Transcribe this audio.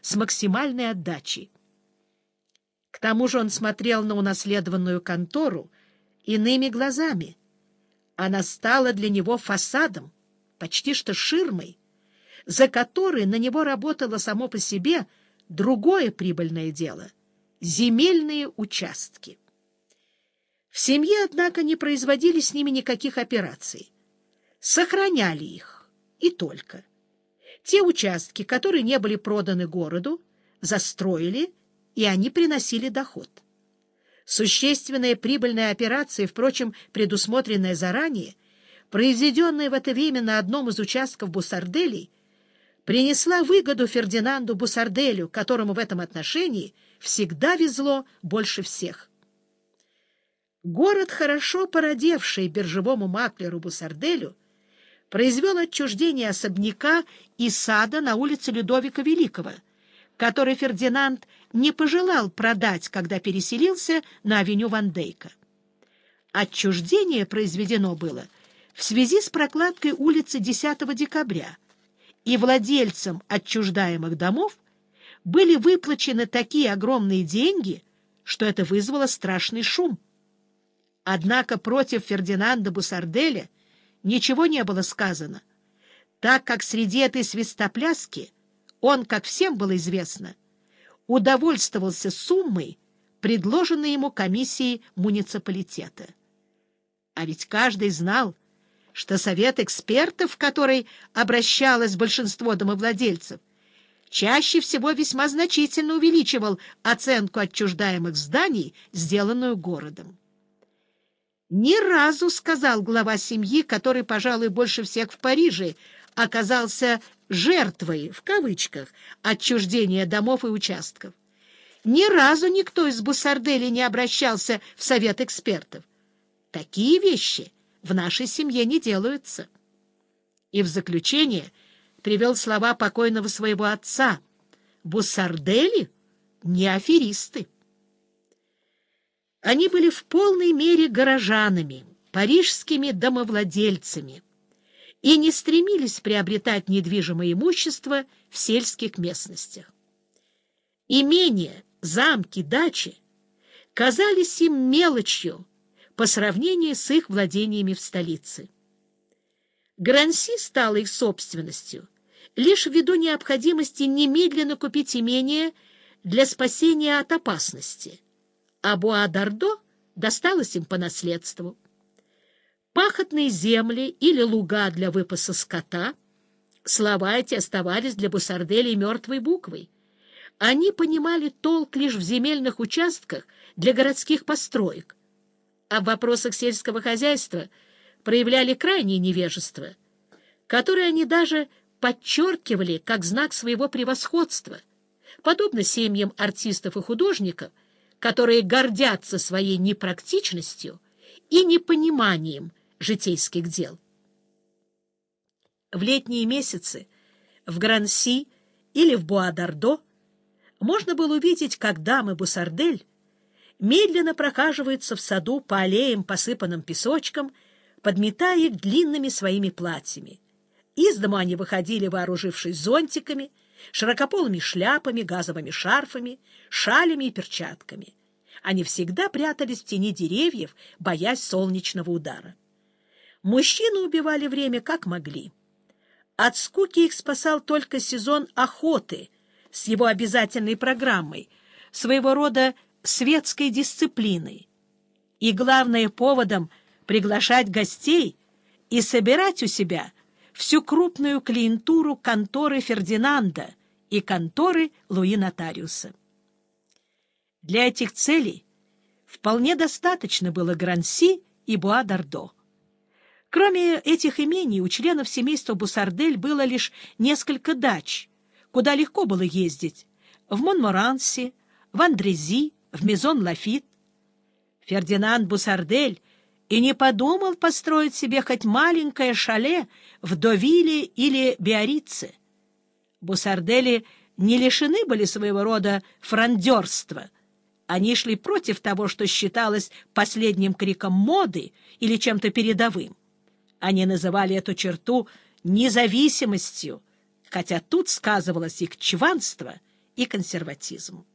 с максимальной отдачей. К тому же он смотрел на унаследованную контору иными глазами. Она стала для него фасадом, почти что ширмой, за которой на него работало само по себе другое прибыльное дело — земельные участки. В семье, однако, не производили с ними никаких операций. Сохраняли их, и только. Те участки, которые не были проданы городу, застроили, и они приносили доход. Существенная прибыльная операция, впрочем, предусмотренная заранее, произведенная в это время на одном из участков Бусарделей, принесла выгоду Фердинанду Бусарделю, которому в этом отношении всегда везло больше всех. Город, хорошо породевший биржевому маклеру Бусарделю, произвел отчуждение особняка и сада на улице Людовика Великого, который Фердинанд не пожелал продать, когда переселился на авеню Вандейка. Отчуждение произведено было в связи с прокладкой улицы 10 декабря, и владельцам отчуждаемых домов были выплачены такие огромные деньги, что это вызвало страшный шум. Однако против Фердинанда Бусарделя ничего не было сказано, так как среди этой свистопляски он, как всем было известно, удовольствовался суммой, предложенной ему комиссией муниципалитета. А ведь каждый знал, что совет экспертов, в который обращалось большинство домовладельцев, чаще всего весьма значительно увеличивал оценку отчуждаемых зданий, сделанную городом. Ни разу, сказал глава семьи, который, пожалуй, больше всех в Париже, оказался жертвой, в кавычках, отчуждения домов и участков. Ни разу никто из Буссардели не обращался в совет экспертов. Такие вещи в нашей семье не делаются. И в заключение привел слова покойного своего отца. Буссардели не аферисты. Они были в полной мере горожанами, парижскими домовладельцами и не стремились приобретать недвижимое имущество в сельских местностях. Имения, замки, дачи казались им мелочью по сравнению с их владениями в столице. Гранси стала их собственностью лишь ввиду необходимости немедленно купить имение для спасения от опасности, а Буа-Дардо досталось им по наследству. Пахотные земли или луга для выпаса скота, слова эти оставались для Бусарделей мертвой буквой. Они понимали толк лишь в земельных участках для городских построек, а в вопросах сельского хозяйства проявляли крайнее невежество, которое они даже подчеркивали как знак своего превосходства, подобно семьям артистов и художников, которые гордятся своей непрактичностью и непониманием житейских дел. В летние месяцы в Гранси или в Буа-Дардо можно было увидеть, как дамы Бусардель медленно прохаживаются в саду по аллеям, посыпанным песочком, подметая их длинными своими платьями. Из дома они выходили, вооружившись зонтиками, широкополыми шляпами, газовыми шарфами, шалями и перчатками. Они всегда прятались в тени деревьев, боясь солнечного удара. Мужчины убивали время как могли. От скуки их спасал только сезон охоты с его обязательной программой, своего рода светской дисциплиной. И главное поводом приглашать гостей и собирать у себя всю крупную клиентуру конторы Фердинанда и конторы Луи Нотариуса. Для этих целей вполне достаточно было Гранси и Буа-Дардо. Кроме этих имений, у членов семейства Бусардель было лишь несколько дач, куда легко было ездить — в Монморанси, в Андрези, в Мезон-Лафит. Фердинанд Бусардель и не подумал построить себе хоть маленькое шале в Довиле или Биорице. Бусардели не лишены были своего рода франдерства. Они шли против того, что считалось последним криком моды или чем-то передовым. Они называли эту черту независимостью, хотя тут сказывалось их чванство и консерватизму.